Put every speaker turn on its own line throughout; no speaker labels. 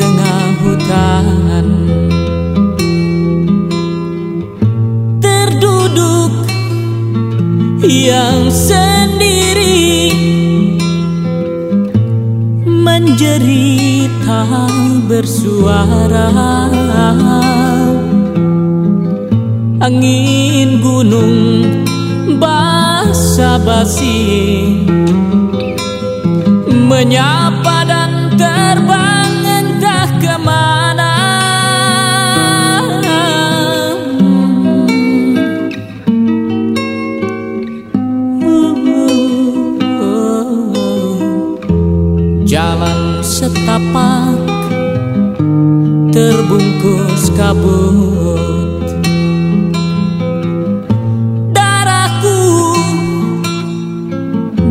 tengah hutan. Terduduk yang sendiri Menjerita bersuara. Angin gunung basah-basi Menyapa dan terbang. Jalan setapak terbungkus kabut. Darahku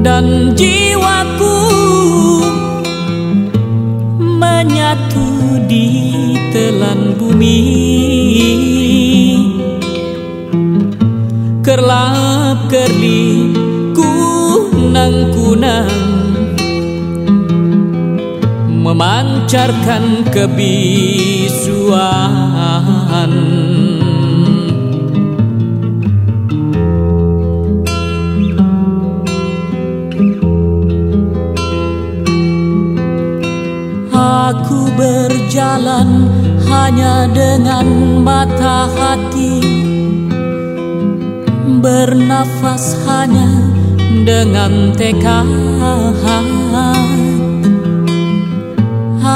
dan jiwaku menyatu di telan bumi. Kerlap kerli kunang Memancarkan kebisuan. Aku berjalan hanya dengan mata hati. Bernafas hanya dengan tekad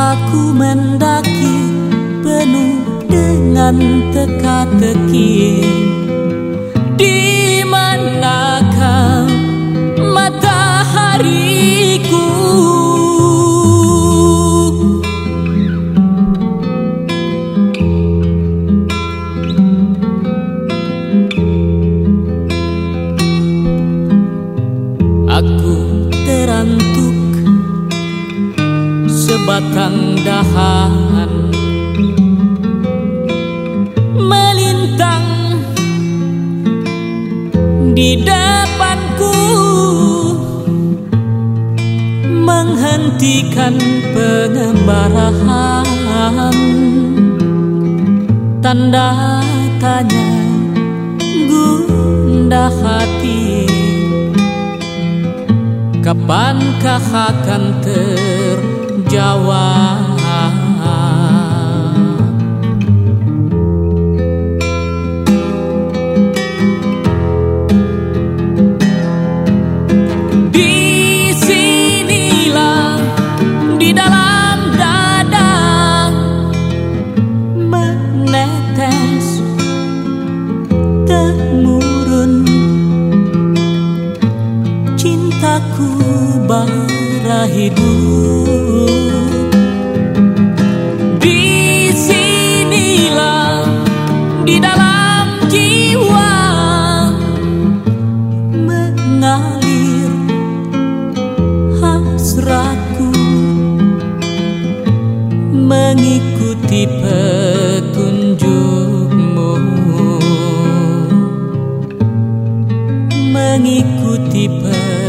Aku mendaki penuh dengan teka-teki. Di manakah matahariku sebatang dahan. Melintang di depanku menghentikan pengembarahan. Tanda tanya gundah hati Kapankah akan terjawab Di di dalam jiwa mengalir hasratku mengikuti petunjukmu mengikuti petunjuk